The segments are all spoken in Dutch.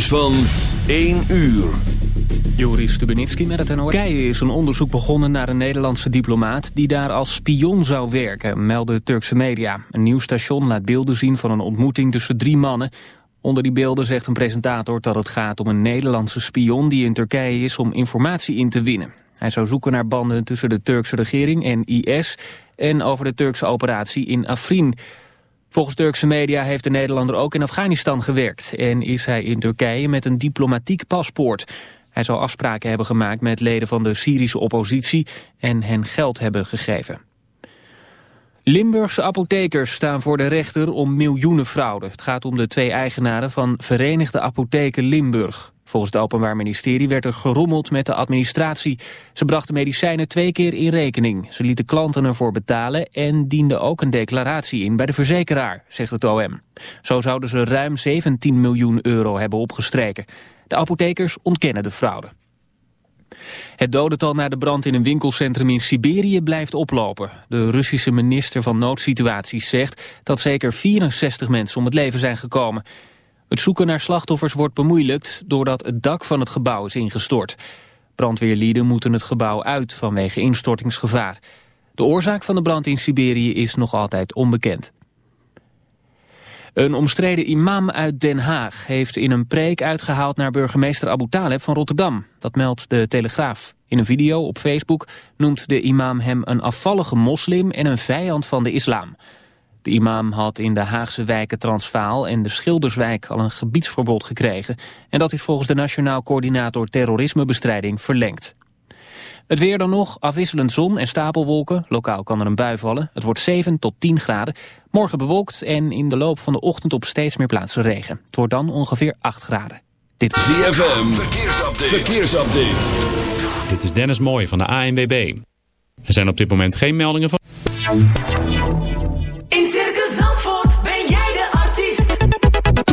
Nieuws van 1 uur. Joris Stubenitski met het NOS. Turkije is een onderzoek begonnen naar een Nederlandse diplomaat... die daar als spion zou werken, melden Turkse media. Een nieuw station laat beelden zien van een ontmoeting tussen drie mannen. Onder die beelden zegt een presentator dat het gaat om een Nederlandse spion... die in Turkije is om informatie in te winnen. Hij zou zoeken naar banden tussen de Turkse regering en IS... en over de Turkse operatie in Afrin... Volgens Turkse media heeft de Nederlander ook in Afghanistan gewerkt... en is hij in Turkije met een diplomatiek paspoort. Hij zou afspraken hebben gemaakt met leden van de Syrische oppositie... en hen geld hebben gegeven. Limburgse apothekers staan voor de rechter om miljoenen fraude. Het gaat om de twee eigenaren van Verenigde Apotheken Limburg. Volgens het Openbaar Ministerie werd er gerommeld met de administratie. Ze brachten medicijnen twee keer in rekening. Ze lieten klanten ervoor betalen en dienden ook een declaratie in bij de verzekeraar, zegt het OM. Zo zouden ze ruim 17 miljoen euro hebben opgestreken. De apothekers ontkennen de fraude. Het dodental na de brand in een winkelcentrum in Siberië blijft oplopen. De Russische minister van Noodsituaties zegt dat zeker 64 mensen om het leven zijn gekomen. Het zoeken naar slachtoffers wordt bemoeilijkt doordat het dak van het gebouw is ingestort. Brandweerlieden moeten het gebouw uit vanwege instortingsgevaar. De oorzaak van de brand in Siberië is nog altijd onbekend. Een omstreden imam uit Den Haag heeft in een preek uitgehaald naar burgemeester Abu Taleb van Rotterdam. Dat meldt de Telegraaf. In een video op Facebook noemt de imam hem een afvallige moslim en een vijand van de islam. De imam had in de Haagse wijken Transvaal en de Schilderswijk al een gebiedsverbod gekregen. En dat is volgens de Nationaal Coördinator Terrorismebestrijding verlengd. Het weer dan nog, afwisselend zon en stapelwolken. Lokaal kan er een bui vallen. Het wordt 7 tot 10 graden. Morgen bewolkt en in de loop van de ochtend op steeds meer plaatsen regen. Het wordt dan ongeveer 8 graden. Dit is ZFM, verkeersupdate. verkeersupdate. Dit is Dennis Mooij van de ANWB. Er zijn op dit moment geen meldingen van...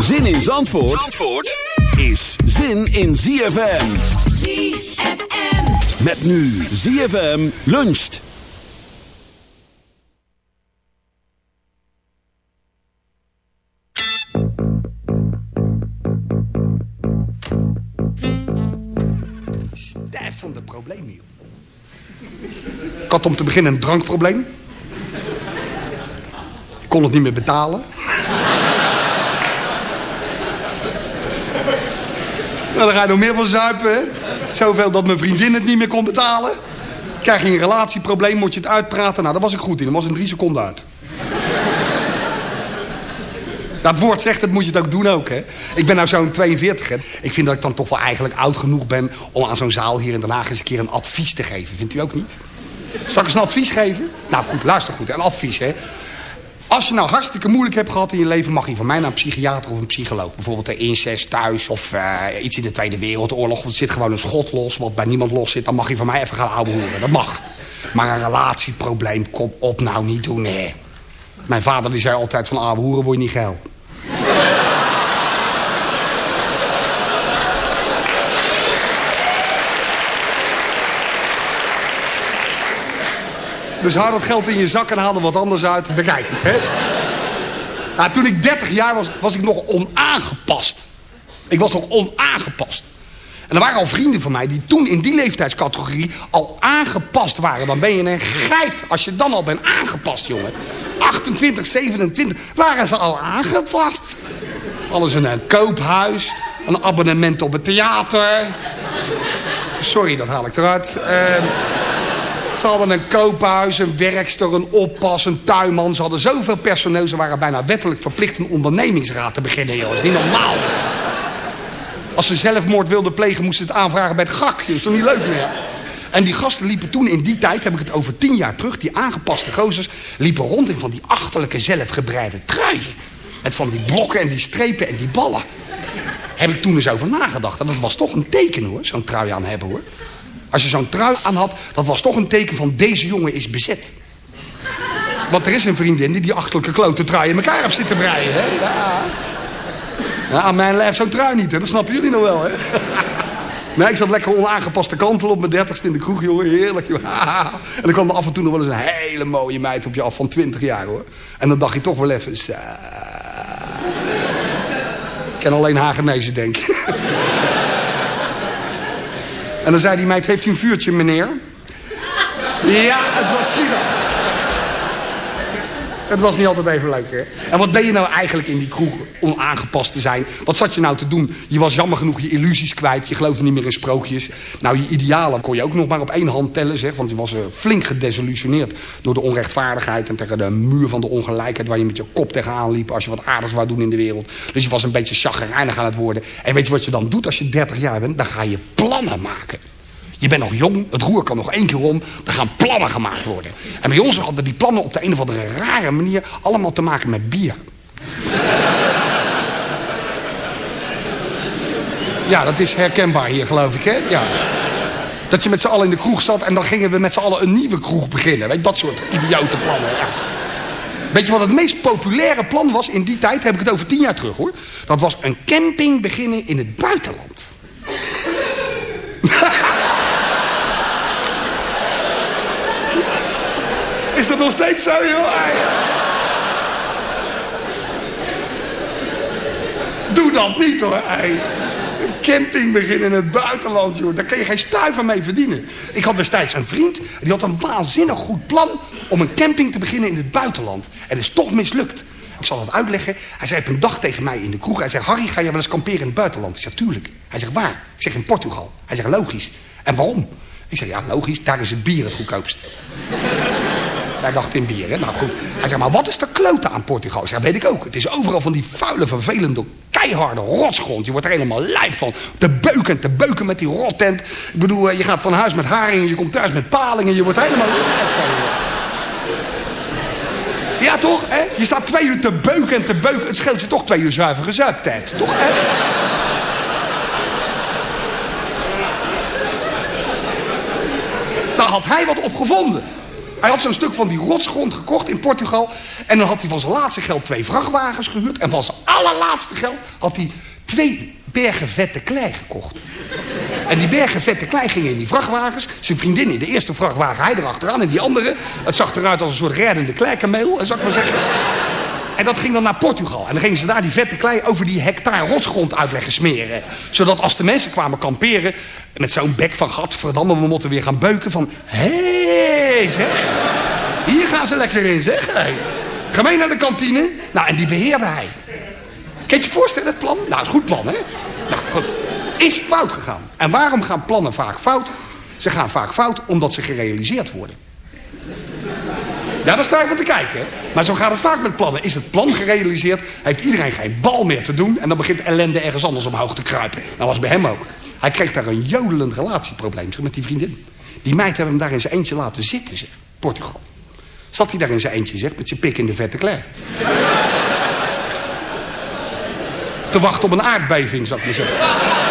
Zin in Zandvoort, Zandvoort is zin in ZFM. ZFM. Met nu ZFM luncht. Stijf van de problemen, joh. Ik had om te beginnen een drankprobleem. Ik kon het niet meer betalen. Nou, dan ga je nog meer van zuipen, hè? Zoveel dat mijn vriendin het niet meer kon betalen. Krijg je een relatieprobleem, moet je het uitpraten. Nou, daar was ik goed in. Dat was in drie seconden uit. Ja, het woord zegt, dat moet je het ook doen ook, hè. Ik ben nou zo'n 42, hè. Ik vind dat ik dan toch wel eigenlijk oud genoeg ben... om aan zo'n zaal hier in Den Haag eens een keer een advies te geven. Vindt u ook niet? Zal ik eens een advies geven? Nou goed, luister goed. Een advies, hè. Als je nou hartstikke moeilijk hebt gehad in je leven... mag je van mij naar een psychiater of een psycholoog. Bijvoorbeeld de incest thuis of eh, iets in de Tweede Wereldoorlog. Want er zit gewoon een schot los wat bij niemand los zit. Dan mag je van mij even gaan ouwe horen. Dat mag. Maar een relatieprobleem, kom op nou niet doen, hè. Mijn vader die zei altijd van ouwe hoeren word je niet geil. Dus haal dat geld in je zak en haal er wat anders uit. Bekijk het, hè. Nou, toen ik 30 jaar was, was ik nog onaangepast. Ik was nog onaangepast. En er waren al vrienden van mij die toen in die leeftijdscategorie al aangepast waren. Dan ben je een geit als je dan al bent aangepast, jongen. 28, 27 waren ze al aangepast. Alles in een koophuis, een abonnement op het theater. Sorry, dat haal ik eruit. Ehm, ze hadden een koophuis, een werkster, een oppas, een tuinman. Ze hadden zoveel personeel, ze waren bijna wettelijk verplicht een ondernemingsraad te beginnen, joh. Dat is niet normaal. Als ze zelfmoord wilden plegen, moesten ze het aanvragen bij het GAK. Dat is toch niet leuk meer? En die gasten liepen toen in die tijd, heb ik het over tien jaar terug... die aangepaste gozers liepen rond in van die achterlijke zelfgebreide truien. Met van die blokken en die strepen en die ballen. Heb ik toen eens over nagedacht. En dat was toch een teken hoor, zo'n trui aan hebben hoor. Als je zo'n trui aan had, dat was toch een teken van deze jongen is bezet. Want er is een vriendin die die achterlijke klote trui in elkaar heeft zitten breien. Hè? Ja. Aan mijn lijf zo'n trui niet, hè? dat snappen jullie nog wel. Hè? Nee, ik zat lekker onaangepaste kantel op mijn dertigste in de kroeg, jongen. Heerlijk, joh. En dan kwam er af en toe nog wel eens een hele mooie meid op je af van 20 jaar, hoor. En dan dacht je toch wel even... Ik ken alleen Hagenezen, denk ik. En dan zei die meid, heeft u een vuurtje, meneer? Ja, het was Slidas. Het was niet altijd even leuk, hè? En wat deed je nou eigenlijk in die kroeg om aangepast te zijn? Wat zat je nou te doen? Je was jammer genoeg je illusies kwijt. Je geloofde niet meer in sprookjes. Nou, je idealen kon je ook nog maar op één hand tellen, zeg. Want je was eh, flink gedesillusioneerd door de onrechtvaardigheid... en tegen de muur van de ongelijkheid... waar je met je kop tegenaan liep als je wat aardigs wou doen in de wereld. Dus je was een beetje chagrijnig aan het worden. En weet je wat je dan doet als je 30 jaar bent? Dan ga je plannen maken. Je bent nog jong, het roer kan nog één keer om. Er gaan plannen gemaakt worden. En bij ons hadden die plannen op de een of andere rare manier... allemaal te maken met bier. Ja, dat is herkenbaar hier, geloof ik, hè? Ja. Dat je met z'n allen in de kroeg zat... en dan gingen we met z'n allen een nieuwe kroeg beginnen. Weet dat soort idiote plannen, ja. Weet je wat het meest populaire plan was in die tijd? Heb ik het over tien jaar terug, hoor. Dat was een camping beginnen in het buitenland. Is dat nog steeds zo, joh? Doe dat niet, hoor. Ei. Een camping beginnen in het buitenland, joh. Daar kan je geen stuiver mee verdienen. Ik had destijds een vriend, die had een waanzinnig goed plan... om een camping te beginnen in het buitenland. En dat is toch mislukt. Ik zal het uitleggen. Hij zei op een dag tegen mij in de kroeg... hij zei, Harry, ga je wel eens kamperen in het buitenland? Ik zeg, tuurlijk. Hij zegt, waar? Ik zeg, in Portugal. Hij zegt, logisch. En waarom? Ik zeg, ja, logisch, daar is het bier het goedkoopst. Hij dacht in bier, hè? Nou goed. Hij zegt, maar wat is er klote aan Portugal? Zeg, weet ik ook. Het is overal van die vuile, vervelende, keiharde rotsgrond. Je wordt er helemaal lijp van. Te beuken, te beuken met die rottent. Ik bedoel, eh, je gaat van huis met haringen, je komt thuis met palingen. Je wordt helemaal lijp van. Ja, toch? Hè? Je staat twee uur te beuken en te beuken. Het scheelt je toch twee uur zuivere zuiptijd. Toch, hè? Daar had hij wat op gevonden. Hij had zo'n stuk van die rotsgrond gekocht in Portugal. En dan had hij van zijn laatste geld twee vrachtwagens gehuurd. En van zijn allerlaatste geld had hij twee bergen vette klei gekocht. En die bergen vette klei gingen in die vrachtwagens. Zijn vriendin in de eerste vrachtwagen, hij erachteraan. En die andere, het zag eruit als een soort reddende kleikameel, zou ik maar zeggen. En dat ging dan naar Portugal. En dan gingen ze daar die vette klei over die hectare rotsgrond uit leggen smeren. Zodat als de mensen kwamen kamperen... met zo'n bek van gadverdamme, we moeten weer gaan beuken van... Hey, zeg. Hier gaan ze lekker in, zeg. Ga mee naar de kantine. Nou, en die beheerde hij. Kan je je voorstellen, het plan? Nou, is goed plan, hè? Nou, goed. Is fout gegaan. En waarom gaan plannen vaak fout? Ze gaan vaak fout omdat ze gerealiseerd worden. Ja, daar sta je van te kijken. Hè? Maar zo gaat het vaak met plannen. Is het plan gerealiseerd, heeft iedereen geen bal meer te doen... en dan begint ellende ergens anders omhoog te kruipen. Dat was bij hem ook. Hij kreeg daar een jodelend relatieprobleem zeg, met die vriendin. Die meid hebben hem daar in zijn eentje laten zitten, zeg. Portugal. Zat hij daar in zijn eentje, zeg, met zijn pik in de vette klei. te wachten op een aardbeving, zou ik maar zeggen.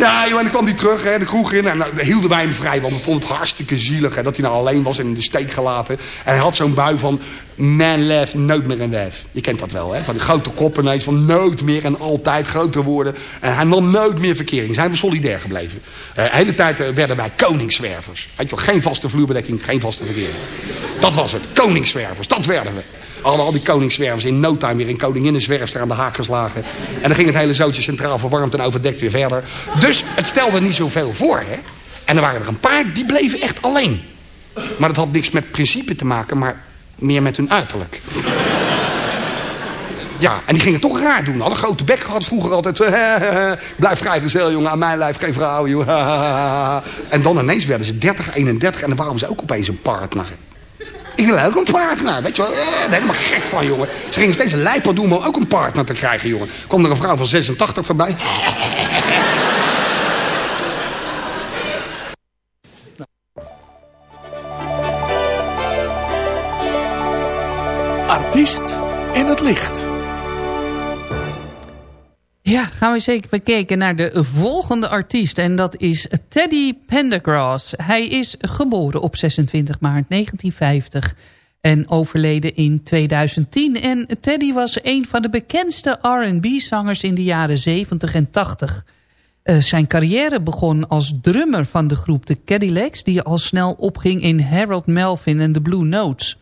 Ja, en dan kwam hij terug, hè, de kroeg in. En nou, dan hielden wij hem vrij, want we vonden het hartstikke zielig... Hè, dat hij nou alleen was en in de steek gelaten. En hij had zo'n bui van... Man left, nooit meer een wijf. Je kent dat wel, hè? Van die grote koppen van nooit meer en altijd grotere woorden. En hij nam nooit meer verkering. Zijn we solidair gebleven. Eh, de hele tijd eh, werden wij koningszwervers. Weet je wel, geen vaste vloerbedekking, geen vaste verkering. Dat was het, koningszwervers, dat werden we. Hadden al die koningszwervers in no time weer in koninginnenzwerfster aan de haak geslagen. En dan ging het hele zootje centraal verwarmd en overdekt weer verder. Dus het stelde niet zoveel voor, hè? En er waren er een paar, die bleven echt alleen. Maar dat had niks met principe te maken, maar meer met hun uiterlijk. Ja, en die gingen toch raar doen. Hadden grote bek gehad vroeger altijd. Blijf vrijgezel, jongen. Aan mijn lijf geen vrouw, joh. En dan ineens werden ze 30, 31 en dan waren ze ook opeens een partner. Ik wil ook een partner, weet je wel. Eh, ben helemaal gek van, jongen. Ze gingen steeds een lijper doen om ook een partner te krijgen, jongen. Kwam er een vrouw van 86 voorbij. Artiest in het licht. Ja, gaan we zeker bekijken naar de volgende artiest. En dat is Teddy Pendergrass. Hij is geboren op 26 maart 1950 en overleden in 2010. En Teddy was een van de bekendste R&B-zangers in de jaren 70 en 80. Uh, zijn carrière begon als drummer van de groep The Cadillacs... die al snel opging in Harold Melvin en The Blue Notes.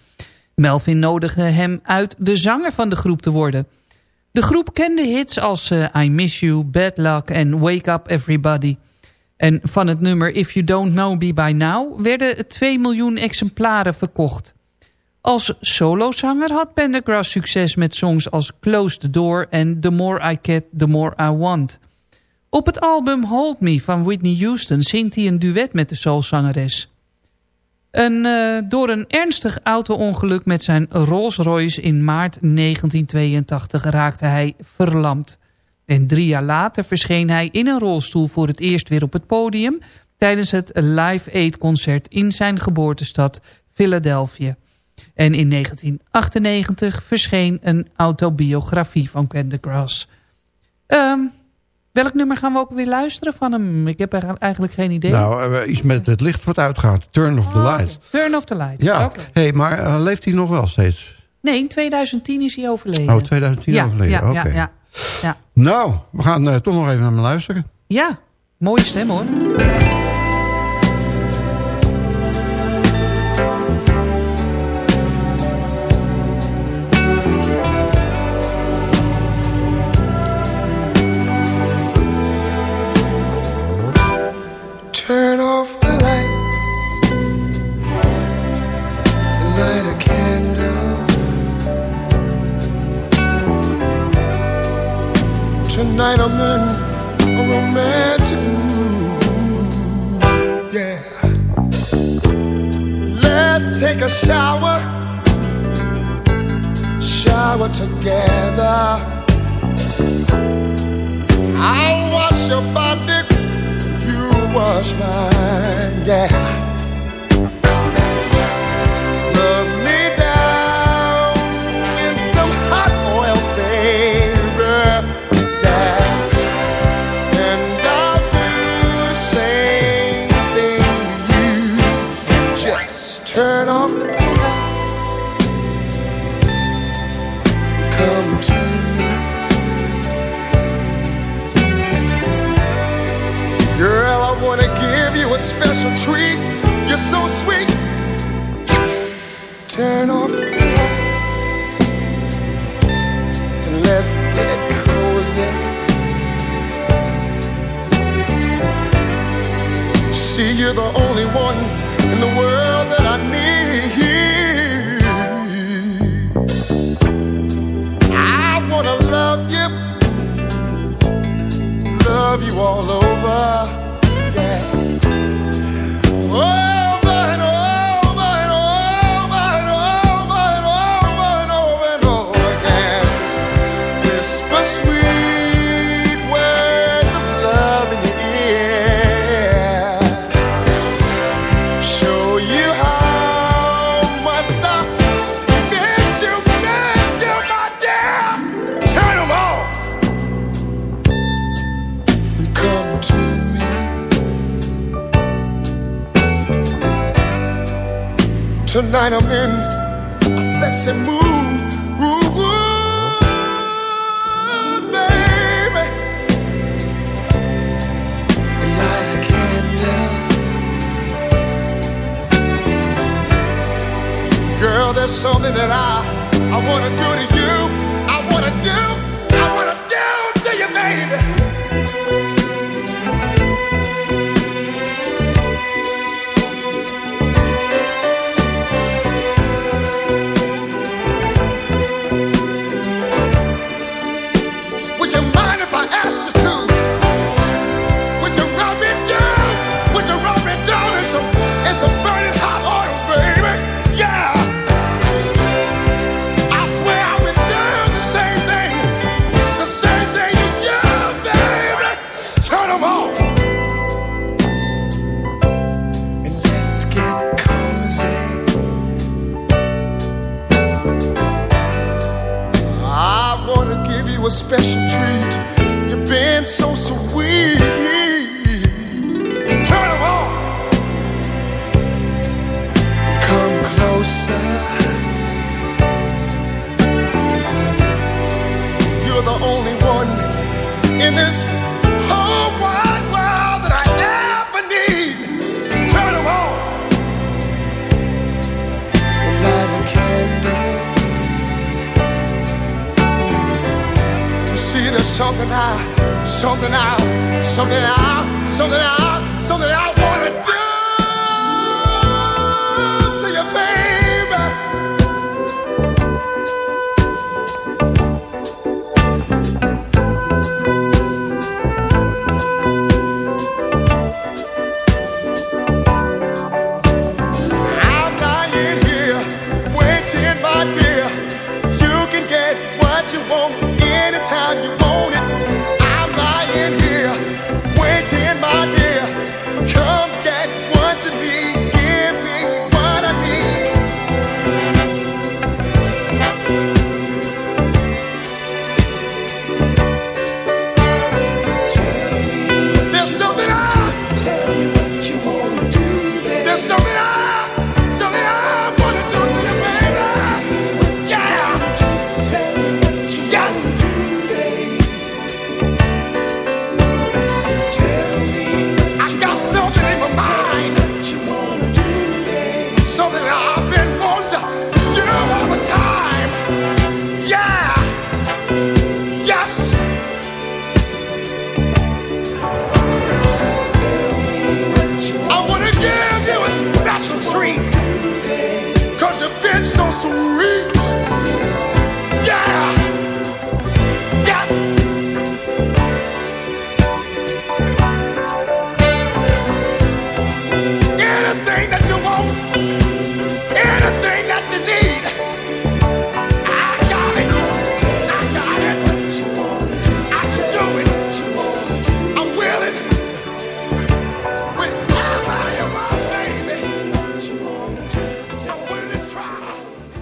Melvin nodigde hem uit de zanger van de groep te worden... De groep kende hits als uh, I Miss You, Bad Luck en Wake Up Everybody. En van het nummer If You Don't Know Me By Now werden 2 miljoen exemplaren verkocht. Als solozanger had Pendergrass succes met songs als Close the Door en The More I Get, The More I Want. Op het album Hold Me van Whitney Houston zingt hij een duet met de soulzangeres. Uh, door een ernstig auto-ongeluk met zijn Rolls Royce in maart 1982 raakte hij verlamd. En drie jaar later verscheen hij in een rolstoel voor het eerst weer op het podium... tijdens het Live Aid concert in zijn geboortestad Philadelphia. En in 1998 verscheen een autobiografie van Pendergrass. Um, Welk nummer gaan we ook weer luisteren van hem? Ik heb eigenlijk geen idee. Nou, uh, iets met het licht wat uitgaat. Turn of the Oh, light. Turn of the light. Ja, hey, maar uh, leeft hij nog wel steeds? Nee, in 2010 is hij overleden. Oh, 2010 ja, overleden. Ja, Oké. ja, ja, ja. Nou, we gaan uh, toch nog even naar hem luisteren. Ja, mooie stem hoor. Tonight I'm in a romantic mood. Yeah. Let's take a shower, shower together. I'll wash your body you wash mine, yeah. Treat. You're so sweet. Turn off the lights and let's get cozy. See, you're the only one in the world that I need. I wanna love you love you all over. Tonight I'm in a sexy mood. Ooh, ooh, baby. Light a candle. Girl, there's something that I I wanna do to you. Special treat.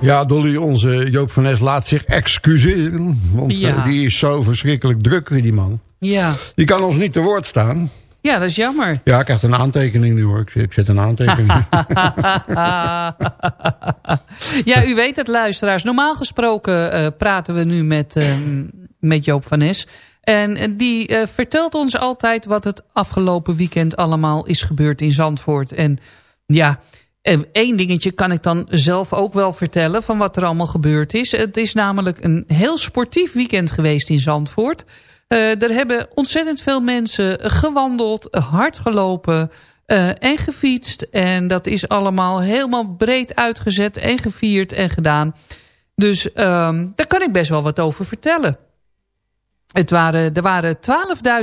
Ja, Dolly, onze Joop van Nes laat zich excuseren. Want Ja. eh, die is zo verschrikkelijk druk, die man. Ja. Die kan ons niet te woord staan. ja, dat is jammer. Ja, ik krijg een aantekening nu hoor. Ik zet- Ik zet een aantekening. ja, u weet het, luisteraars. Normaal gesproken eh, praten we nu met, ehm, met Joop van Nes. En eh, die eh, vertelt ons altijd wat het afgelopen weekend allemaal is gebeurd in Zandvoort. En ja, eh, één dingetje kan ik dan zelf ook wel vertellen van wat er allemaal gebeurd is. Het is namelijk een heel sportief weekend geweest in Zandvoort. Eh, er hebben ontzettend veel mensen gewandeld, hard gelopen eh, en gefietst. En dat is allemaal helemaal breed uitgezet en gevierd en gedaan. Dus ehm, daar kan ik best wel wat over vertellen. Het waren, er waren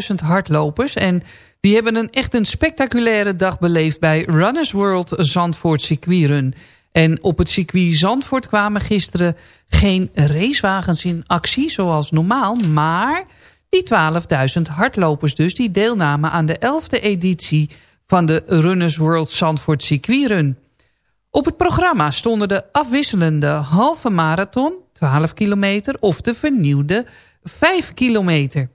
12.000 hardlopers en die hebben een echt een spectaculaire dag beleefd bij Runners World Zandvoort Circuitrun. En op het circuit Zandvoort kwamen gisteren geen racewagens in actie zoals normaal, maar die 12.000 hardlopers dus die deelnamen aan de 11e editie van de Runners World Zandvoort Circuitrun. Op het programma stonden de afwisselende halve marathon, 12 kilometer, of de vernieuwde 5 kilometer.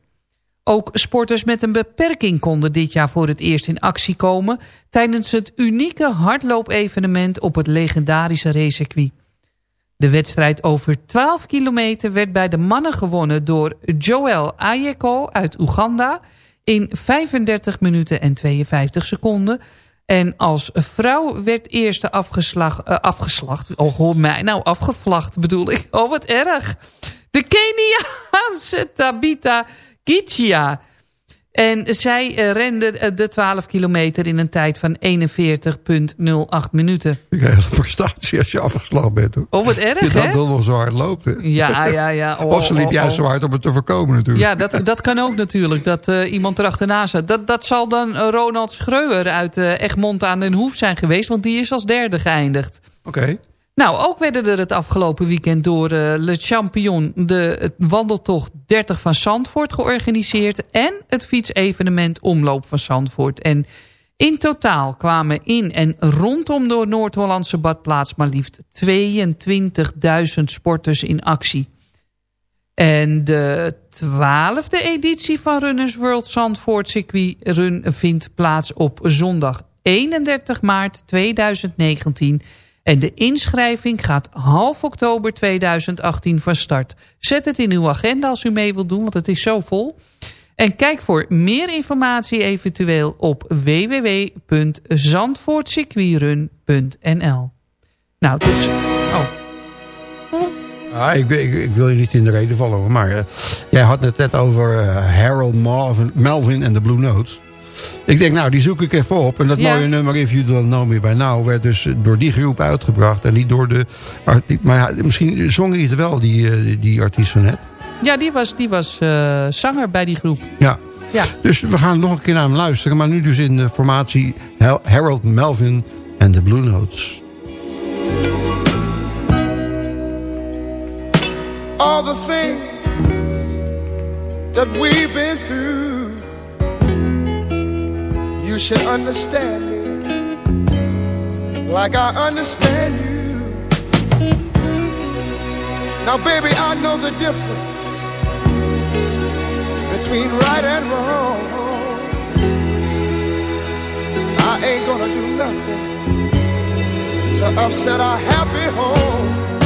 Ook sporters met een beperking konden dit jaar voor het eerst in actie komen... tijdens het unieke hardloopevenement op het legendarische racecircuit. De wedstrijd over 12 kilometer werd bij de mannen gewonnen door Joel Ayeko uit Oeganda... in 35 minuten en 52 seconden... En als vrouw werd eerste afgeslag, uh, afgeslacht. Oh, hoor mij. Nou, afgevlacht bedoel ik. Oh, wat erg. De Keniaanse Tabita Kichia. En zij uh, rende de 12 kilometer in een tijd van 41,08 minuten. Ik krijg een prestatie als je afgeslagen bent. Hoor. Oh, wat erg, je dat wel zo hard loopt, hè? Ja, ja, ja. Oh, of ze liep oh, juist oh. zo hard om het te voorkomen, natuurlijk. Ja, dat, dat kan ook natuurlijk. Dat uh, iemand erachterna zat. Dat, dat zal dan Ronald Schreuer uit uh, Egmond aan den Hoef zijn geweest. Want die is als derde geëindigd. Oké. Okay. Nou, ook werden er het afgelopen weekend door uh, Le Champion... de wandeltocht 30 van Zandvoort georganiseerd... en het fietsevenement Omloop van Zandvoort. En in totaal kwamen in en rondom de Noord-Hollandse badplaats... maar liefst 22.000 sporters in actie. En de twaalfde editie van Runners World Zandvoort Circuit Run... vindt plaats op zondag 31 maart 2019... En de inschrijving gaat half oktober 2018 van start. Zet het in uw agenda als u mee wilt doen, want het is zo vol. En kijk voor meer informatie eventueel op www.zandvoortcircuitrun.nl Nou, dus... Oh. Ah, ik, ik, wil je niet in de reden vallen, maar uh, jij had het net over uh, Harold Marvin, Melvin en de Blue Notes. Ik denk, nou, die zoek ik even op. En dat Ja. mooie nummer If You Don't Know Me By Now... werd dus door die groep uitgebracht. En niet door de... Maar misschien zong hij het wel, die, eh, die artiest zo net. Ja, die was, die was eh, zanger bij die groep. Ja. Ja. Dus we gaan nog een keer naar hem luisteren. Maar nu dus in de formatie Harold Melvin en de Blue Notes. all the things that we've been through. You should understand me like I understand you. Now, baby, I know the difference between right and wrong. I ain't gonna do nothing to upset our happy home.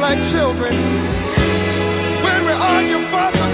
Like children. When we argue, fuss,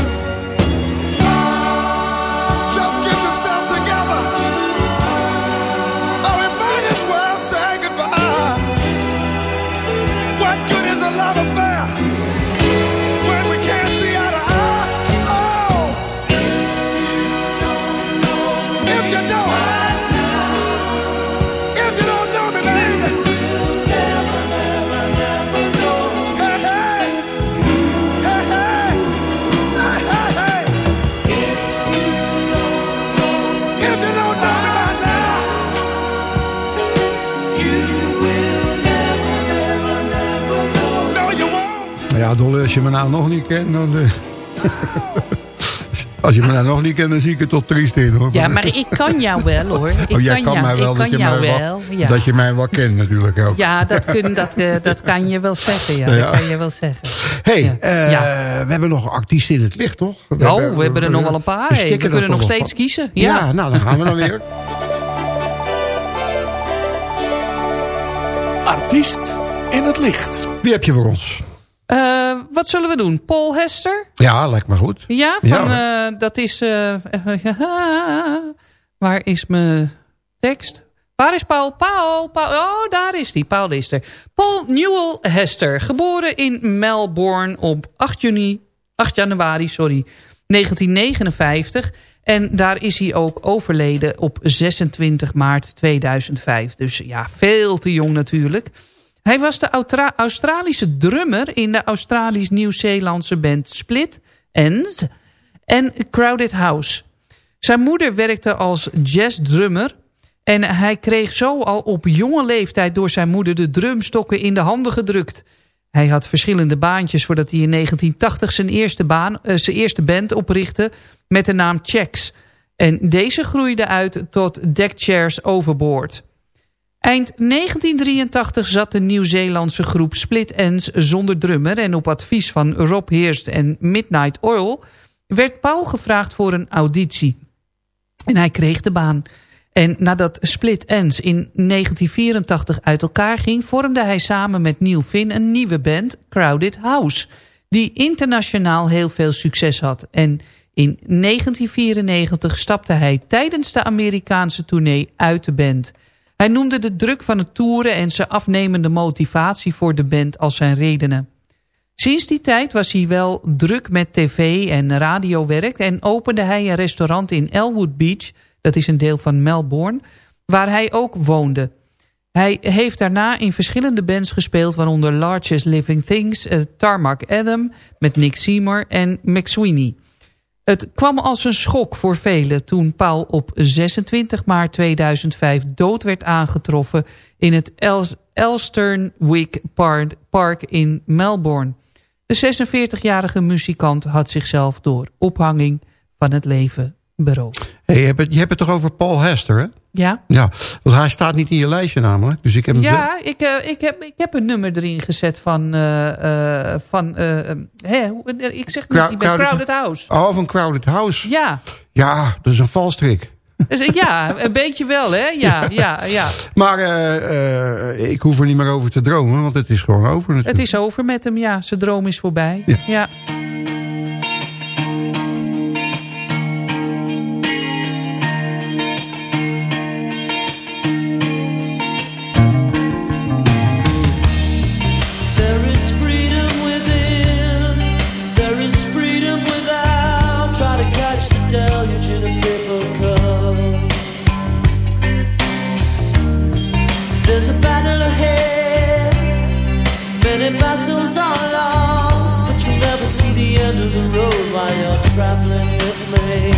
Ja, Dolle, als je me nou nog niet kent, dan... eh, Als je me nou nog niet kent, dan zie ik het tot triest in. Hoor. Ja, maar ik kan jou wel hoor. Ik oh, jij kan, jou, mij wel, ik dat, kan je jou mij wel. Wel, ja. dat je mij wel kent natuurlijk ook. Ja, dat, kun, dat, uh, dat kan je wel zeggen. Ja, Ja. Dat kan je wel zeggen. hey, Ja. eh, Ja. we hebben nog artiesten in het licht, toch? Oh, we hebben er nog wel een paar. we. We kunnen nog steeds van. kiezen. Ja. Ja. nou, dan gaan we dan weer. Artiest in het licht. Wie heb je voor ons? Eh, wat zullen we doen? Paul Hester? Ja, lijkt me goed. Ja, van, Ja. eh, dat is... eh, waar is mijn tekst? Waar is Paul? Paul, Paul. Oh, daar is hij. Paul is er. Paul Newell Hester. Geboren in Melbourne op 8, juni, 8 januari sorry, 1959. En daar is hij ook overleden op 26 maart 2005. Dus ja, veel te jong natuurlijk. Hij was de Austra- Australische drummer in de Australisch-Nieuw-Zeelandse band Split Ends en Crowded House. Zijn moeder werkte als jazzdrummer en hij kreeg zo al op jonge leeftijd door zijn moeder de drumstokken in de handen gedrukt. Hij had verschillende baantjes voordat hij in 1980 zijn eerste, baan, eh, zijn eerste band oprichtte met de naam Checks. En deze groeide uit tot Deckchairs Overboard. Eind 1983 zat de Nieuw-Zeelandse groep Split Ends zonder drummer... en op advies van Rob Heerst en Midnight Oil... werd Paul gevraagd voor een auditie. En hij kreeg de baan. En nadat Split Ends in 1984 uit elkaar ging... vormde hij samen met Neil Finn een nieuwe band, Crowded House... die internationaal heel veel succes had. En in 1994 stapte hij tijdens de Amerikaanse tournee uit de band... Hij noemde de druk van het toeren en zijn afnemende motivatie voor de band als zijn redenen. Sinds die tijd was hij wel druk met tv en radiowerk... en opende hij een restaurant in Elwood Beach, dat is een deel van Melbourne... waar hij ook woonde. Hij heeft daarna in verschillende bands gespeeld... waaronder Largest Living Things, eh, Tarmac Adam met Nick Seymour en McSweeney. Het kwam als een schok voor velen toen Paul op 26 maart 2005 dood werd aangetroffen in het Els Elsternwick Park in Melbourne. De 46-jarige muzikant had zichzelf door ophanging van het leven beroofd. Hey, je, hebt het, je hebt het toch over Paul Hester, hè? Ja? Ja, want hij staat niet in je lijstje namelijk. Dus ik heb Ja, ik, eh, ik, heb, ik heb een nummer erin gezet van... eh, eh, van hè, ik zeg niet, ik ben Crowded- House. Oh, van Crowded House. Ja, Ja, dat is een valstrik. dus, ja, een beetje wel, hè? Ja, ja, ja. Maar ik hoef er niet meer over te dromen, want het is gewoon over Het natuurlijk. is over met hem, ja. Zijn droom is voorbij. Ja. ja. Traveling with me.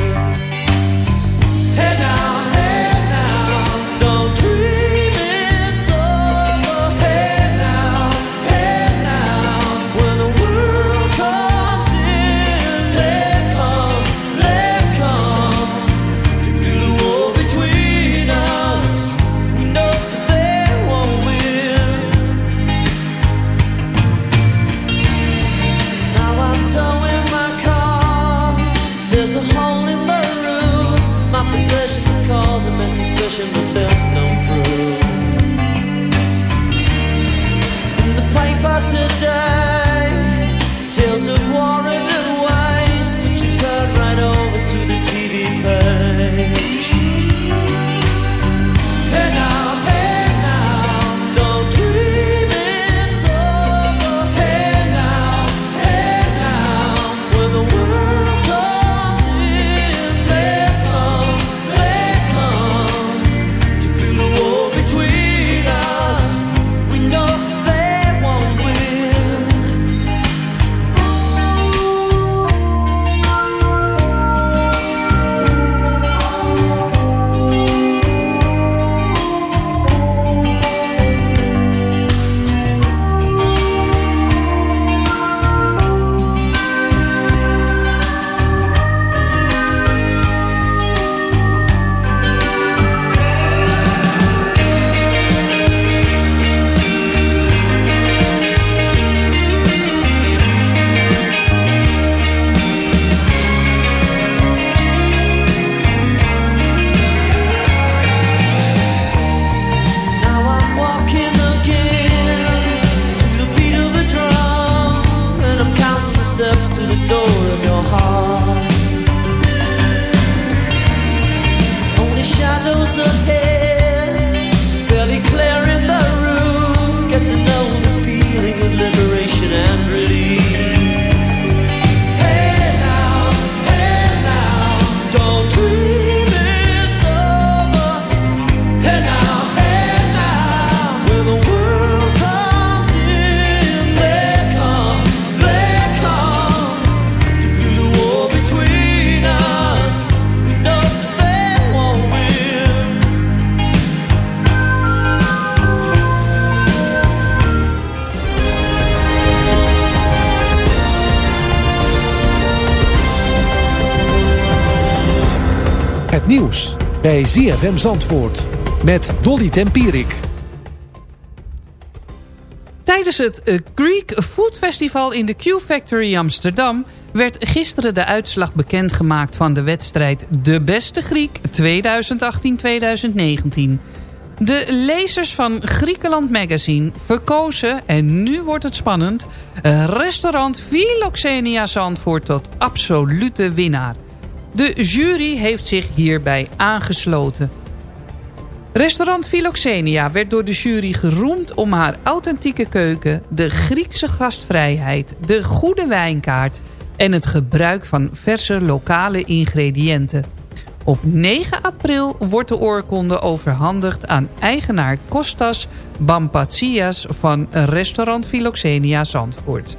Bij ZFM Zandvoort met Dolly Tempierik. Tijdens het eh, Greek Food Festival in de Q Factory Amsterdam... werd gisteren de uitslag bekendgemaakt van de wedstrijd De Beste Griek 2018-2019. De lezers van Griekenland Magazine verkozen, en nu wordt het spannend... eh, restaurant Philoxenia Zandvoort tot absolute winnaar. De jury heeft zich hierbij aangesloten. Restaurant Philoxenia werd door de jury geroemd om haar authentieke keuken... de Griekse gastvrijheid, de goede wijnkaart... en het gebruik van verse lokale ingrediënten. Op 9 april wordt de oorkonde overhandigd aan eigenaar Kostas Bampatsias... van restaurant Philoxenia Zandvoort.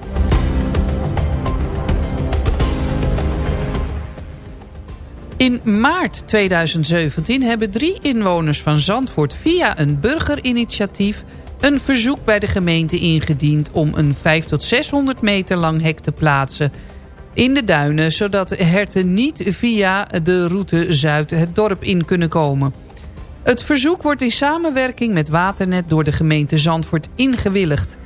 In maart 2017 hebben drie inwoners van Zandvoort via een burgerinitiatief een verzoek bij de gemeente ingediend om een 5 tot 600 meter lang hek te plaatsen in de duinen, zodat herten niet via de route Zuid het dorp in kunnen komen. Het verzoek wordt in samenwerking met Waternet door de gemeente Zandvoort ingewilligd.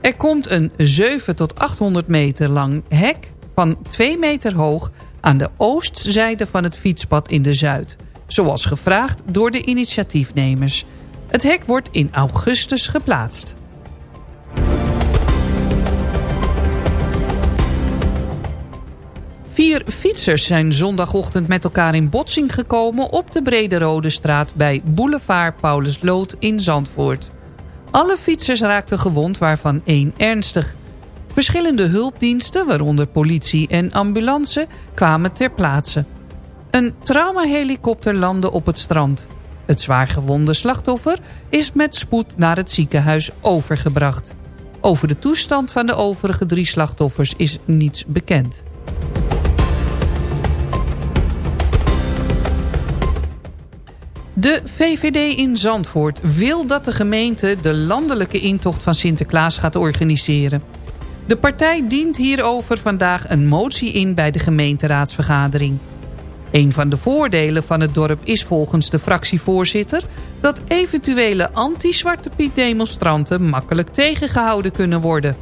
Er komt een 7 tot 800 meter lang hek van 2 meter hoog aan de oostzijde van het fietspad in de Zuid. Zoals gevraagd door de initiatiefnemers. Het hek wordt in augustus geplaatst. Vier fietsers zijn zondagochtend met elkaar in botsing gekomen... op de Brede Rode Straat bij Boulevard Paulus Lood in Zandvoort. Alle fietsers raakten gewond, waarvan één ernstig. Verschillende hulpdiensten, waaronder politie en ambulance, kwamen ter plaatse. Een traumahelikopter landde op het strand. Het zwaargewonde slachtoffer is met spoed naar het ziekenhuis overgebracht. Over de toestand van de overige drie slachtoffers is niets bekend. De VVD in Zandvoort wil dat de gemeente de landelijke intocht van Sinterklaas gaat organiseren. De partij dient hierover vandaag een motie in bij de gemeenteraadsvergadering. Een van de voordelen van het dorp is volgens de fractievoorzitter... dat eventuele anti-Zwarte Piet demonstranten makkelijk tegengehouden kunnen worden.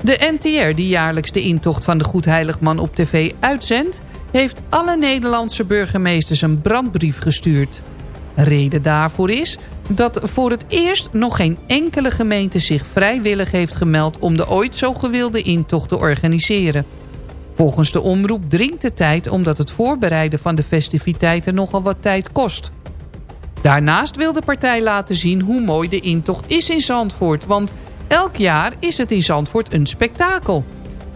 De NTR, die jaarlijks de intocht van de Goedheiligman op tv uitzendt... heeft alle Nederlandse burgemeesters een brandbrief gestuurd. Reden daarvoor is dat voor het eerst nog geen enkele gemeente zich vrijwillig heeft gemeld... om de ooit zo gewilde intocht te organiseren. Volgens de omroep dringt de tijd omdat het voorbereiden van de festiviteiten nogal wat tijd kost. Daarnaast wil de partij laten zien hoe mooi de intocht is in Zandvoort... want elk jaar is het in Zandvoort een spektakel.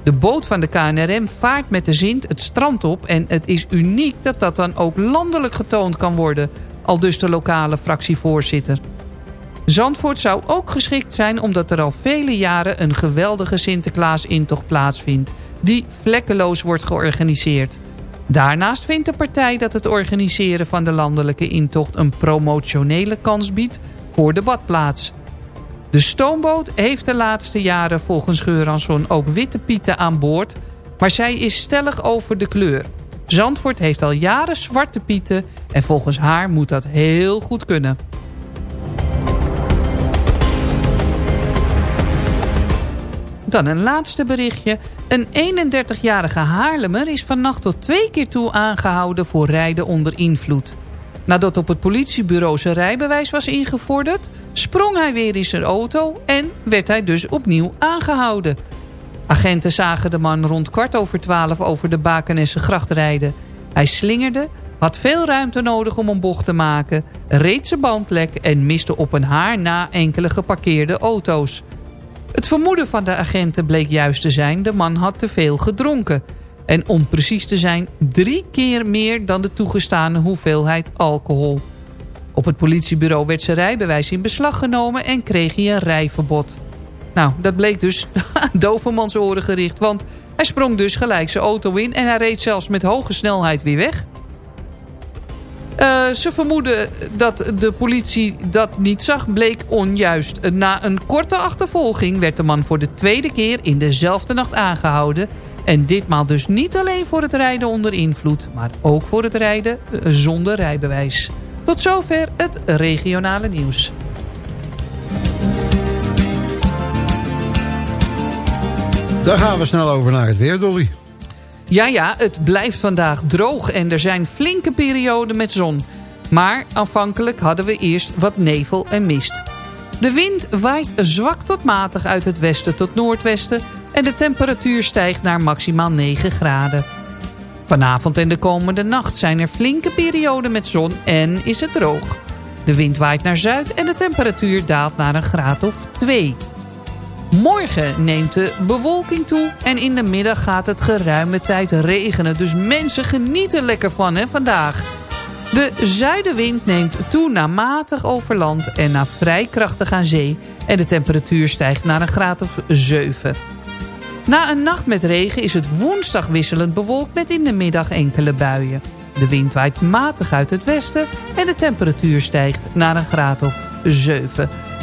De boot van de KNRM vaart met de zint het strand op... en het is uniek dat dat dan ook landelijk getoond kan worden... al dus de lokale fractievoorzitter. Zandvoort zou ook geschikt zijn omdat er al vele jaren... een geweldige Sinterklaas-intocht plaatsvindt... die vlekkeloos wordt georganiseerd. Daarnaast vindt de partij dat het organiseren van de landelijke intocht... een promotionele kans biedt voor de badplaats... De stoomboot heeft de laatste jaren volgens Geuransson ook witte pieten aan boord... maar zij is stellig over de kleur. Zandvoort heeft al jaren zwarte pieten en volgens haar moet dat heel goed kunnen. Dan een laatste berichtje. Een 31-jarige Haarlemmer is vannacht tot twee keer toe aangehouden voor rijden onder invloed. Nadat op het politiebureau zijn rijbewijs was ingevorderd... sprong hij weer in zijn auto en werd hij dus opnieuw aangehouden. Agenten zagen de man rond kwart over twaalf over de Bakenesse gracht rijden. Hij slingerde, had veel ruimte nodig om een bocht te maken... reed zijn band lek en miste op een haar na enkele geparkeerde auto's. Het vermoeden van de agenten bleek juist te zijn... de man had te veel gedronken... En om precies te zijn drie keer meer dan de toegestane hoeveelheid alcohol. Op het politiebureau werd zijn rijbewijs in beslag genomen en kreeg hij een rijverbod. Nou, dat bleek dus aan oren gericht, want hij sprong dus gelijk zijn auto in... en hij reed zelfs met hoge snelheid weer weg. Uh, ze vermoeden dat de politie dat niet zag, bleek onjuist. Na een korte achtervolging werd de man voor de tweede keer in dezelfde nacht aangehouden En ditmaal dus niet alleen voor het rijden onder invloed... maar ook voor het rijden eh, zonder rijbewijs. Tot zover het regionale nieuws. Dan gaan we snel over naar het weer, Dolly. Ja, ja, het blijft vandaag droog en er zijn flinke perioden met zon. Maar aanvankelijk hadden we eerst wat nevel en mist. De wind waait zwak tot matig uit het westen tot noordwesten... en de temperatuur stijgt naar maximaal 9 graden. Vanavond en de komende nacht zijn er flinke perioden met zon en is het droog. De wind waait naar zuid en de temperatuur daalt naar een graad of 2. Morgen neemt de bewolking toe en in de middag gaat het geruime tijd regenen. Dus mensen genieten lekker van hè, vandaag. De zuidenwind neemt toe naar matig over land en naar vrij krachtig aan zee. En de temperatuur stijgt naar een graad of 7. Na een nacht met regen is het woensdag wisselend bewolkt met in de middag enkele buien. De wind waait matig uit het westen en de temperatuur stijgt naar een graad of 7.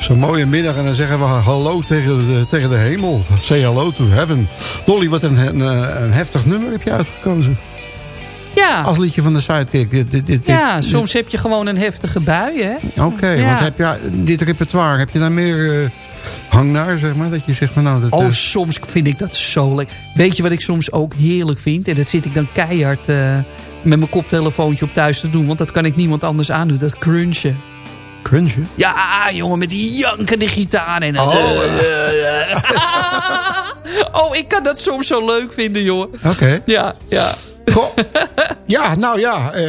op zo'n mooie middag en dan zeggen we hallo tegen de, tegen de hemel. Say hello to heaven. Dolly, wat een, een, een heftig nummer heb je uitgekozen. Ja. Als liedje van de Sidekick. Dit, dit, dit, Ja, soms heb je gewoon een heftige bui, hè? Oké, Ja. want heb je dit repertoire, heb je daar meer eh, hang naar, zeg maar? Dat je zegt van nou... Dat, Oh, eh, soms vind ik dat zo lekker. Weet je wat ik soms ook heerlijk vind? En dat zit ik dan keihard eh, met mijn koptelefoontje op thuis te doen. Want dat kan ik niemand anders aandoen. Dat crunchen. Crunchen? Ja, jongen, met die jankende gitaar. En, Oh, eh. oh, ik kan dat soms zo leuk vinden, jongen. Oké. Ja, ja. Goh. Ja, nou ja, eh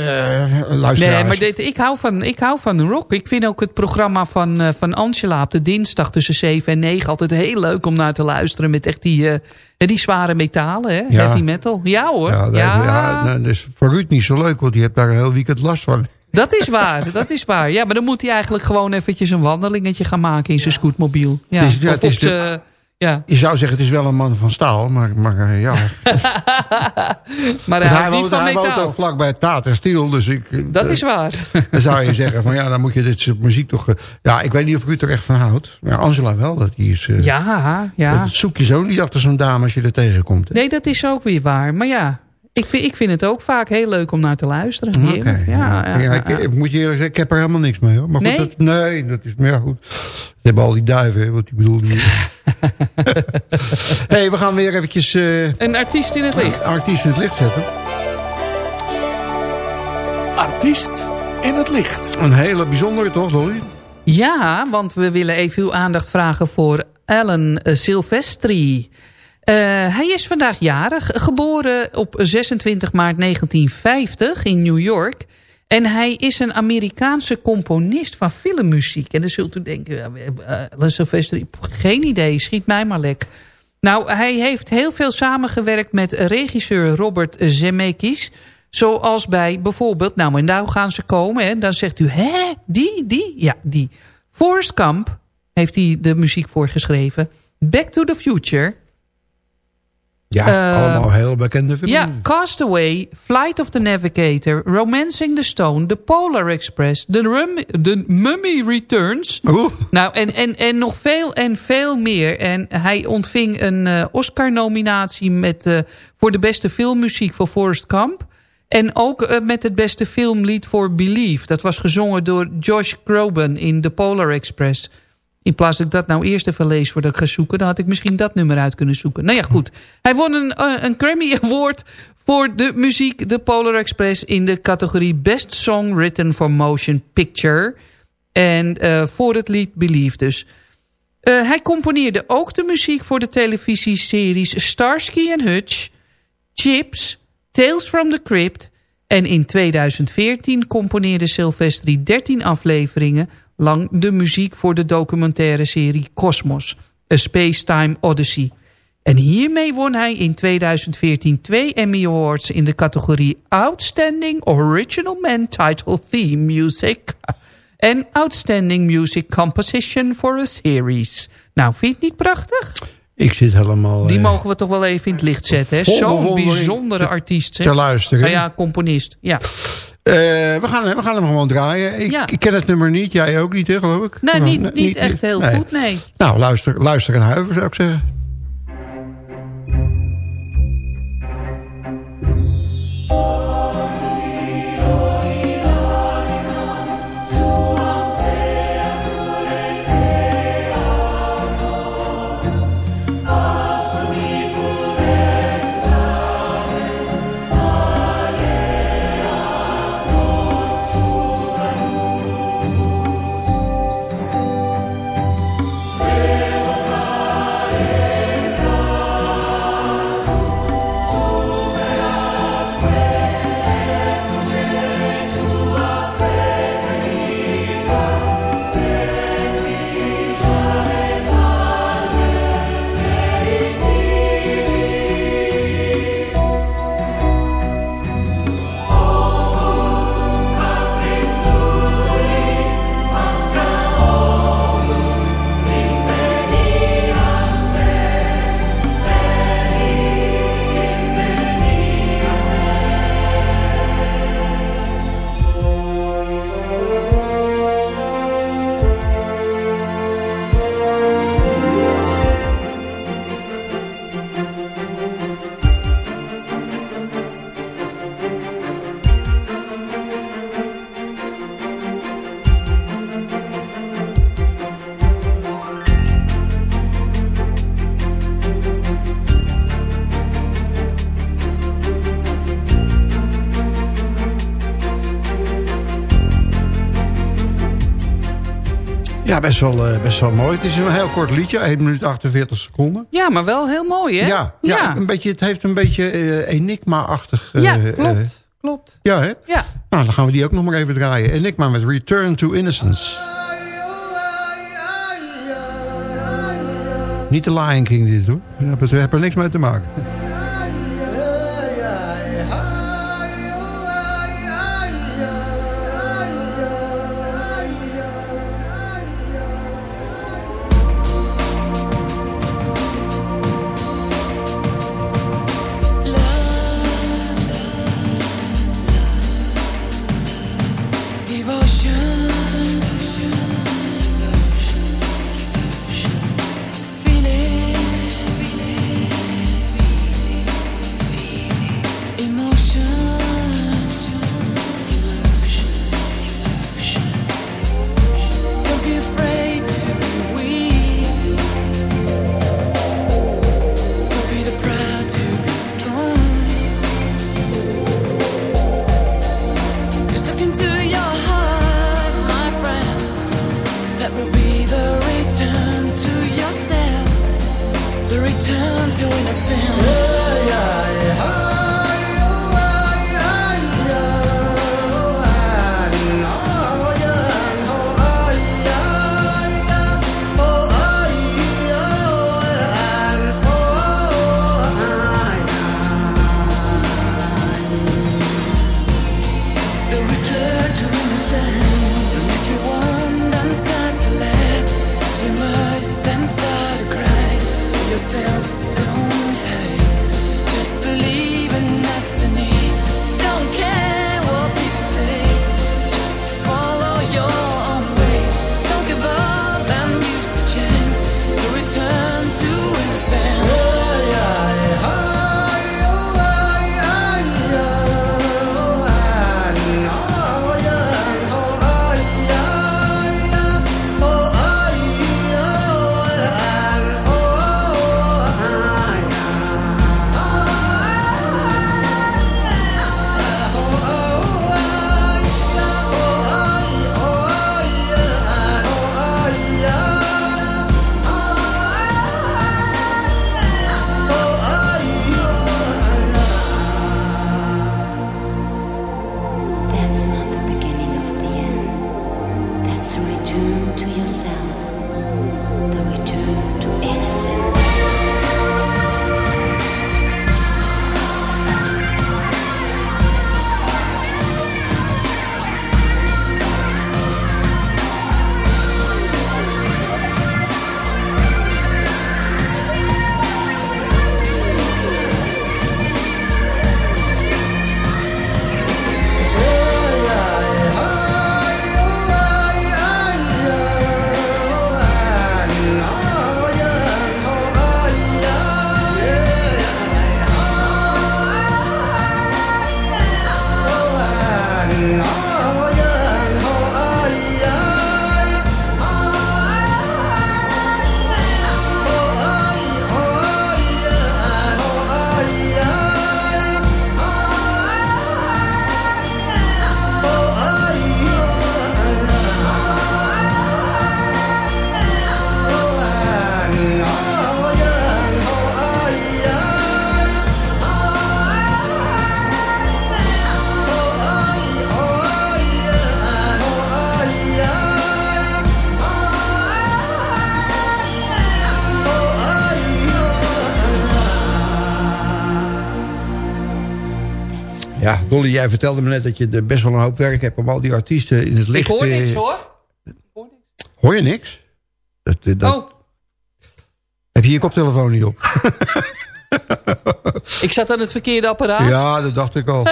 luisteraars. Nee, maar dit, ik, hou van, ik hou van rock. Ik vind ook het programma van, eh, van Angela op de dinsdag tussen 7 en 9 altijd heel leuk om naar te luisteren. Met echt die, eh, die zware metalen, hè? Ja. heavy metal. Ja hoor. Ja, Ja, dat, ja. nou, dat is voor Ruud niet zo leuk, want die heeft daar een heel weekend last van. Dat is waar, dat is waar. Ja, maar dan moet hij eigenlijk gewoon eventjes een wandelingetje gaan maken in zijn scootmobiel. Ja. Het is- ja, of het is op de- ja. Je zou zeggen, het is wel een man van staal, maar, maar eh, ja. Maar hij niet woont, hij woont ook vlakbij Tater Steel, dus ik... eh, Dat is waar. Dan zou je zeggen van ja, dan moet je dit soort muziek toch... eh, ja, ik weet niet of Ruud er echt van houdt. Maar Angela wel, dat die is... eh, Ja, ja. Dat zoek je zo niet achter zo'n dame als je er tegenkomt. hè. Nee, dat is ook weer waar. Maar ja, ik vind, ik vind het ook vaak heel leuk om naar te luisteren. Oké, ja, ja, ja, ja, ik, ik moet je eerlijk zeggen, ik heb er helemaal niks mee hoor. Maar goed, Nee? dat, nee, dat is, maar ja goed. Ze hebben al die duiven, wat die bedoel niet. hey, we gaan weer eventjes... eh, Een artiest in het licht. artiest in het licht zetten. Artiest in het licht. Een hele bijzondere toch, Dolly? Ja, want we willen even uw aandacht vragen voor Alan eh, Silvestri. Eh, hij is vandaag jarig, geboren op 26 maart 1950 in New York. En hij is een Amerikaanse componist van filmmuziek. En dan zult u denken, pff, geen idee, schiet mij maar lek. Nou, hij heeft heel veel samengewerkt met regisseur Robert Zemeckis. Zoals bij bijvoorbeeld, nou en nou gaan ze komen. Dan zegt u, hè, die, die? Ja, die. Forrest Gump heeft hij de muziek voor geschreven. Back to the Future. Ja, Eh, allemaal heel bekende films. Ja, Castaway, Flight of the Navigator, Romancing the Stone, The Polar Express, The, Rum, the Mummy Returns. Oeh. Nou, en, en, en nog veel en veel meer. En hij ontving een eh, Oscar-nominatie met, eh, voor de beste filmmuziek voor Forrest Gump. En ook met het beste filmlied voor Believe. Dat was gezongen door Josh Groban in The Polar Express. In plaats dat ik dat nou eerst even lees voordat ik ga zoeken... dan had ik misschien dat nummer uit kunnen zoeken. Nou ja, goed. Hij won een, eh, een Grammy Award voor de muziek The Polar Express... in de categorie Best Song Written for Motion Picture. En eh, voor het lied Believe dus. Eh, hij componeerde ook de muziek voor de televisieseries Starsky and Hutch... Chips, Tales from the Crypt... en in 2014 componeerde Silvestri 13 afleveringen lang de muziek voor de documentaire serie Cosmos, A Space-Time Odyssey. En hiermee won hij in 2014 twee Emmy Awards in de categorie Outstanding Original Man Title Theme Music en Outstanding Music Composition for a Series. Nou, vind je het niet prachtig? Ik zit helemaal... Die eh, mogen we toch wel even in het licht zetten. Zo'n bijzondere artiest. te luisteren. Nou ja, componist. Ja. Eh, we, gaan, we gaan hem gewoon draaien. Ik, Ja. ik ken het nummer niet. Jij ook niet, hè, geloof ik? Nou, niet, niet echt heel nee. goed, nee. Nou, luister, luister en huiver, zou ik zeggen. Best wel, eh, best wel mooi. Het is een heel kort liedje, 1 minuut 48 seconden. Ja, maar wel heel mooi, hè? Ja, ja, Een beetje, het heeft een beetje eh, Enigma-achtig... eh, Ja, klopt. klopt. ja, hè? Ja. Nou, dan gaan we die ook nog maar even draaien. Enigma met Return to Innocence. Niet de Lion King dit, hoor. Daar heb- daar heb er niks mee te maken. Ja, Dolly, jij vertelde me net dat je er best wel een hoop werk hebt... om al die artiesten in het Ik licht... hoor eh, niks, hoor. Hoor je niks? Dat, eh, dat- Oh, Heb je je koptelefoon niet op? ik zat aan het verkeerde apparaat. Ja, dat dacht ik al.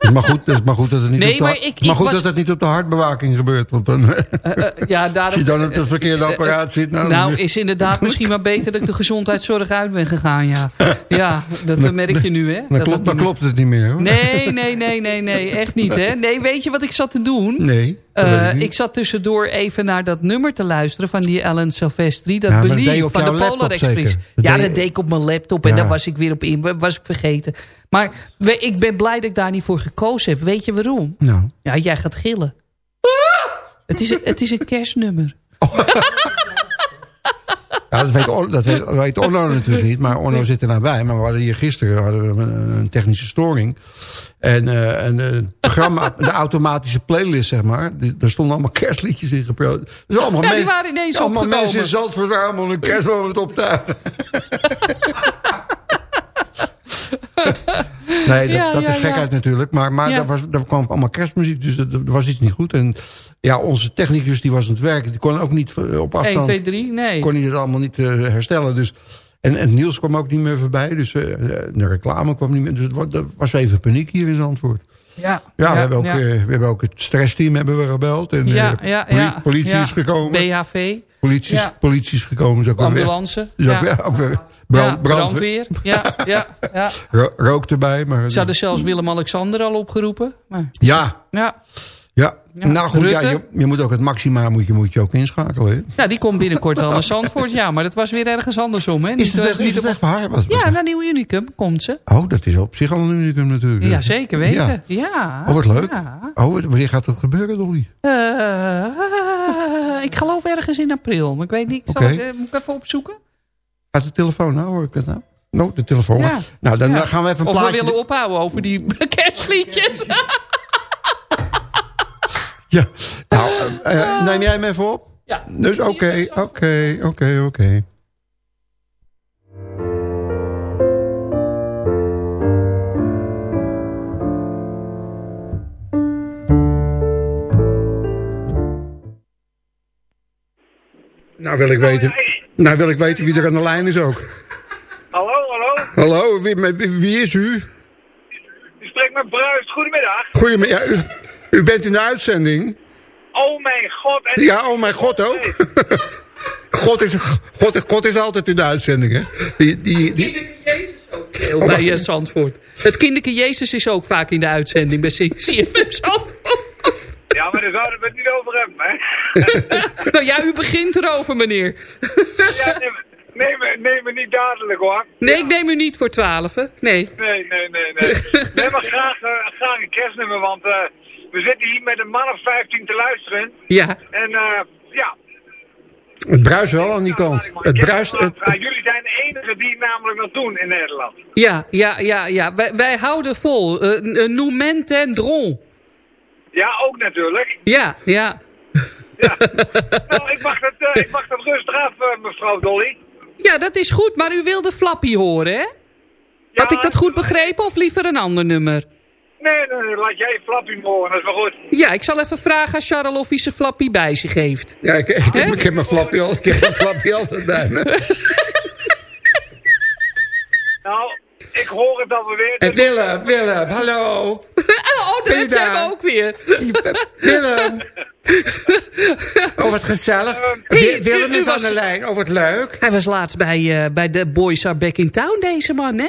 Is maar goed, is maar goed dat het niet, Nee, op, de, maar ik- maar goed was- dat het niet op de hartbewaking gebeurt. Want dan, Eh, eh, ja, daarom, als je dan op het verkeerde eh, eh, apparaat zit... Nou, Nou, is inderdaad misschien maar beter dat ik de gezondheidszorg uit ben gegaan, ja. Ja, dat merk je nu, hè. dan, Dat klopt, dat dan klopt het niet meer. Hoor. Nee, nee, nee, nee, nee, echt niet, hè. Nee, weet je wat ik zat te doen? Nee, Eh, ik zat tussendoor even naar dat nummer te luisteren van die Alan Silvestri. Dat Ja, Believe van de Polar Express. Dat ja, dat deed ik op mijn laptop en Ja. daar was ik weer op in. Was ik vergeten. Maar we- ik ben blij dat ik daar niet voor gekozen heb. Weet je waarom? Nou, Ja, jij gaat gillen. Het is, het is een kerstnummer. Ja, dat weet, On- dat weet, dat weet Onno natuurlijk niet. Maar Onno zit er nou bij. Maar we hadden hier gisteren hadden we een, technische storing. En, eh, en het programma, de automatische playlist, zeg maar. die- Daar stonden allemaal kerstliedjes in geproduceerd. Dus allemaal Ja, die mensen, waren ineens allemaal opgekomen. mensen in Zandvoort waren allemaal een kerstmoment optuigen. Nee, dat, Ja, dat ja, is ja. gekheid natuurlijk. Maar, maar Ja. daar, was, daar kwam allemaal kerstmuziek. Dus er was iets niet goed. En ja, onze technicus die was aan het werken. Die kon ook niet eh, op 1, afstand... 2, 3, nee. kon hij het allemaal niet eh, herstellen. Dus, en, en Niels kwam ook niet meer voorbij. Dus eh, de reclame kwam niet meer. Dus het was, er was even paniek hier in Zandvoort. Ja, Ja, we, hebben ook, ja. we hebben ook het stressteam hebben we gebeld. En Ja, ja, ja. politie Ja. is gekomen. BHV. Politie is, Ja. politie is gekomen. Is ook weer. Ambulance. Is ook, Ja. weer, ook weer brand, ja, brandweer. Ja, ja, ja. Ro- rook erbij. Maar, Ze hadden zelfs Willem-Alexander al opgeroepen. Maar, ja, ja. ja. Ja. Nou goed, ja, je, je moet ook het maxima moet je, moet je ook inschakelen. Hè? ja, die komt binnenkort wel naar Zandvoort. Ja, maar dat was weer ergens andersom. Hè? Is het eh, is niet het op- echt waar? Wat, Ja, naar Nieuw Unicum komt ze. Oh, dat is op zich al een unicum natuurlijk. Ja, zeker weten. Ja. Ja. Oh, wat leuk. Oh, wanneer gaat dat gebeuren, Dolly? Eh, ik geloof ergens in april. Maar ik weet niet. Zal ik, eh, moet ik even opzoeken? Uit de telefoon, nou hoor ik het nou. Nou, de telefoon. Ja. Nou, dan Ja. gaan we even een Of we plaatje... willen ophouden over die kerstliedjes. Ja. Nou, eh, eh, neem jij hem even op? Ja. Dus oké, oké, oké, oké. Nou wil ik weten, nou wil ik weten wie er aan de lijn is ook. Hallo, hallo. Hallo, wie, wie, wie is u? U spreekt met Bruist. Goedemiddag. Goedemiddag. Ja, u, u bent in de uitzending. Oh mijn god. En Ja, oh mijn god ook. God is, God, God is altijd in de uitzending, hè? Die, die, die, Kinderke Jezus ook. Heel bij eh, Zandvoort. Het kinderke Jezus is ook vaak in de uitzending bij C- CFM Zandvoort. Ja, maar daar zouden we het niet over hebben, hè. nou ja, u begint erover, meneer. ja, neem, neem, me- neem me niet dadelijk, hoor. Nee, ik neem u niet voor twaalf, hè? Nee. Nee, nee, nee, nee. Nee, maar graag, eh, graag een kerstnummer, want eh, we zitten hier met een man of 15 te luisteren. Ja. En eh, ja, het bruist wel aan die kant. Het bruist... Het, jullie zijn de enige die het namelijk nog doen in Nederland. Ja, ja, ja, ja. Wij, wij houden vol. Uh, en dron. Ja, ook natuurlijk. Ja, ja. Nou, ik mag dat, eh, ik mag dat rustig af, eh, mevrouw Dolly. Ja, dat is goed, maar u wilde Flappy horen, hè? Had ik dat goed begrepen of liever een ander nummer? Nee, nee, nee, laat jij Flappy horen, dat is wel goed. Ja, ik zal even vragen aan Charles of hij zijn Flappy bij zich heeft. ja, ik, ik, heb- ik heb mijn flapje al, ik heb mijn flapje altijd bij me. Nou, ik hoor het alweer. En Willem, Willem, hallo. oh, dat daar? we ook weer. Willem. Oh, wat gezellig. Hey, Wi- Willem is aan de lijn. Oh, wat leuk. Hij was laatst bij, eh, bij de Boys Are Back in Town, deze man, hè?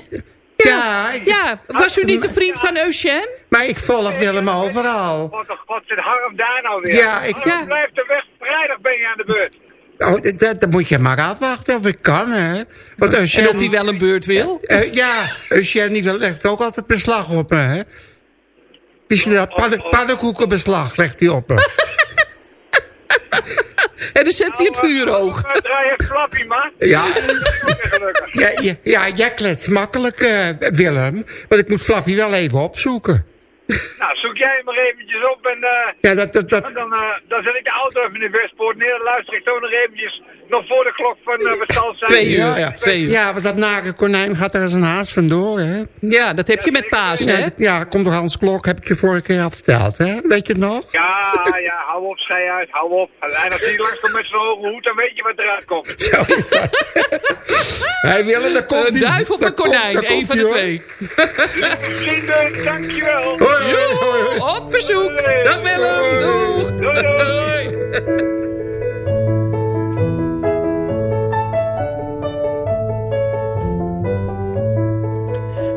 Ja, ik- ja, was u niet de vriend van Eugène? Maar ik volg Willem overal. Wat, wat zit Harm daar nou weer? Ja, ik- Harm, Ja. blijf de weg. Vrijdag ben je aan de beurt. Oh, dat, dat moet je maar afwachten of ik kan, hè. Want En Eugène, of hij wel een beurt wil? Eh, ja, Eugène die wil- legt ook altijd beslag op me, hè. Wist je dat? Padden, pannenkoekenbeslag legt hij op me. En dan zet hij het vuur hoog. Uh, draai je Flappy, man. Ja. Ja, ja, ja, jij klets makkelijk, eh, Willem. Want ik moet Flappy wel even opzoeken. Nou, zoek jij hem maar eventjes op en eh, Ja, dat, dat, dat, dan, eh, dan zet ik de auto even in de Westpoort neer. Dan luister ik zo nog eventjes, nog voor de klok van uh, zal het zijn? Twee uur. ja, ja. Twee uur. ja, want dat nare konijn gaat er als een haas vandoor, hè. Ja, dat heb je met paas, Ja, hè? ja, komt door Hans Klok, heb ik je vorige keer al verteld, hè? Weet je het nog? Ja, ja, hou op, schei uit, hou op. En als hij langskomt met zijn hoge hoed, dan weet je wat eruit komt. Zo is dat. Willem, daar komt Een hij. duif of Daar een konijn, komt van hij, de hoor. twee. Vrienden, dankjewel. Hoi, hoi, hoi, hoi. Joe, op verzoek. Dag Willem, doeg. Doei, doei.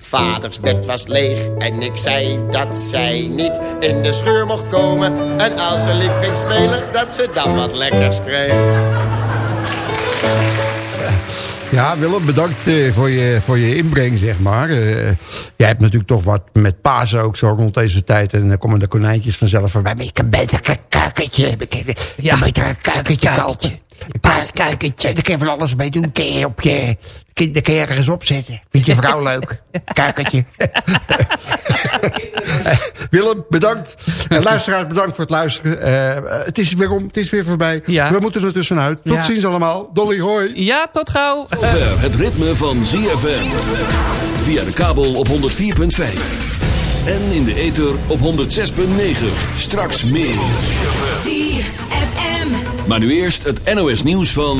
Vaders bed was leeg en ik zei dat zij niet in de scheur mocht komen. En als ze lief ging spelen, dat ze dan wat lekkers kreeg. Ja, Willem, bedankt eh, voor, je, voor je inbreng, zeg maar. Eh, jij hebt natuurlijk toch wat met Pasen ook zo rond deze tijd. En dan komen de konijntjes vanzelf. Maar ik heb beter een kuikentje. Ja, beter een kuikentje kopen. Paaskuikentje. Daar kun je van alles mee doen. Kun je op je... Daar kun je ergens opzetten. Vindt je vrouw leuk? Kuikentje. Eh, Willem, bedankt. En luisteraars, bedankt voor het luisteren. Eh, het is weer om, het is weer voorbij. We moeten er tussenuit. Tot Ja. ziens allemaal. Dolly, hoi. Ja, tot gauw. Zover het ritme van ZFM. Via de kabel op 104.5. En in de ether op 106.9. Straks meer. ZFM. Maar nu eerst het NOS nieuws van